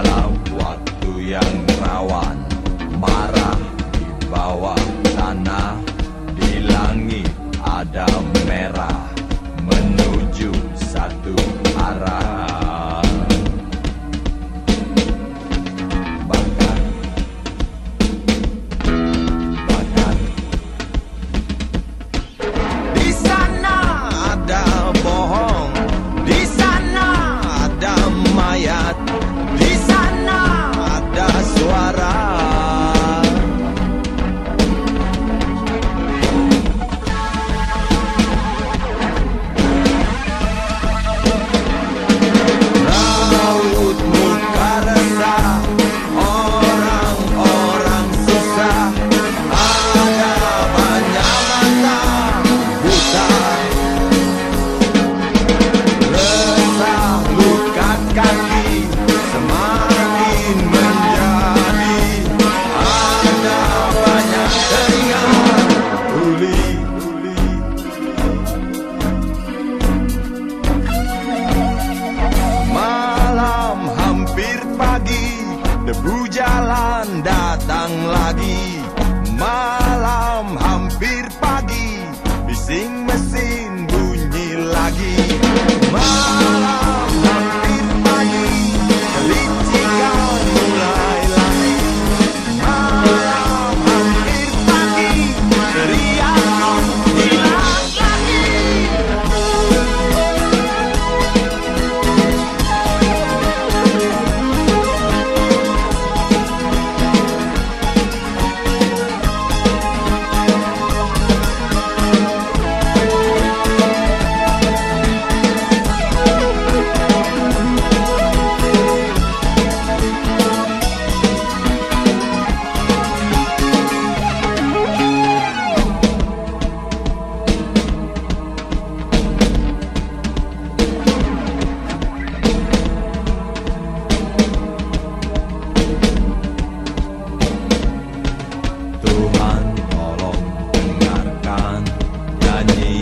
dalam waktu yang rawan Marah di bawah tanah Hampir pagi Bising mesin bunyi lagi. Mari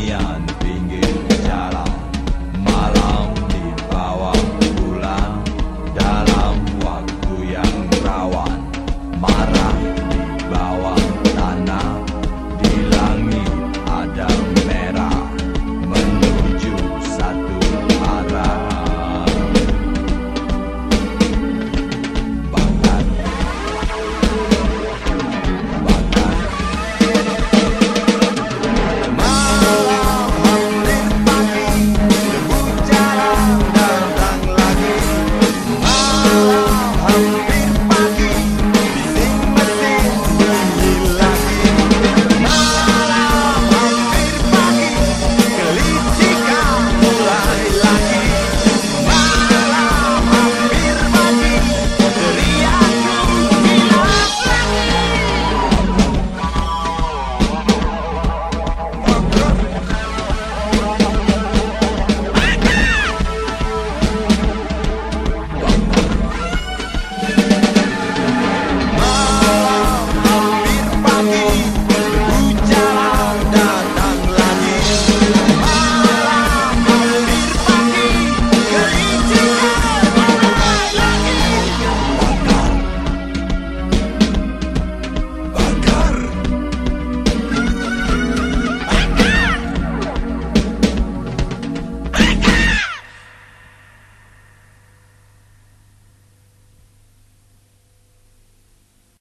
Yeah.